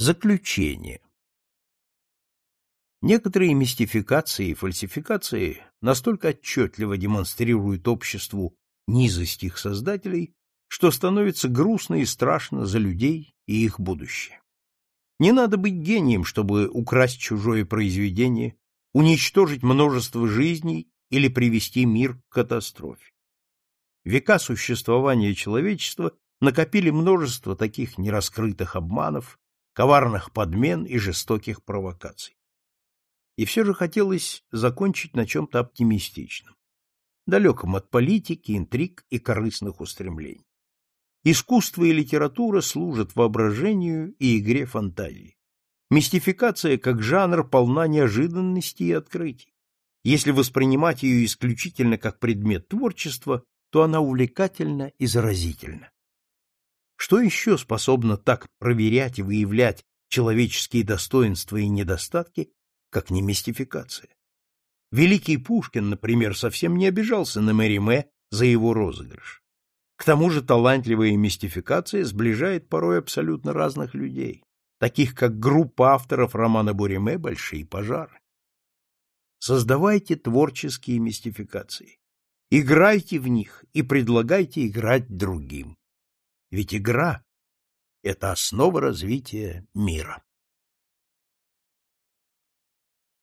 Заключение. Некоторые мистификации и фальсификации настолько отчетливо демонстрируют обществу низость их создателей, что становится грустно и страшно за людей и их будущее. Не надо быть гением, чтобы украсть чужое произведение, уничтожить множество жизней или привести мир к катастрофе. Века существования человечества накопили множество таких нераскрытых обманов, коварных подмен и жестоких провокаций. И все же хотелось закончить на чем-то оптимистичном, далеком от политики, интриг и корыстных устремлений. Искусство и литература служат воображению и игре фантазии. Мистификация как жанр полна неожиданностей и открытий. Если воспринимать ее исключительно как предмет творчества, то она увлекательна и заразительна. Что еще способно так проверять и выявлять человеческие достоинства и недостатки, как не мистификация? Великий Пушкин, например, совсем не обижался на Мэри Мэ за его розыгрыш. К тому же талантливая мистификация сближает порой абсолютно разных людей, таких как группа авторов романа Буриме «Большие пожары». Создавайте творческие мистификации. Играйте в них и предлагайте играть другим. Ведь игра — это основа развития мира.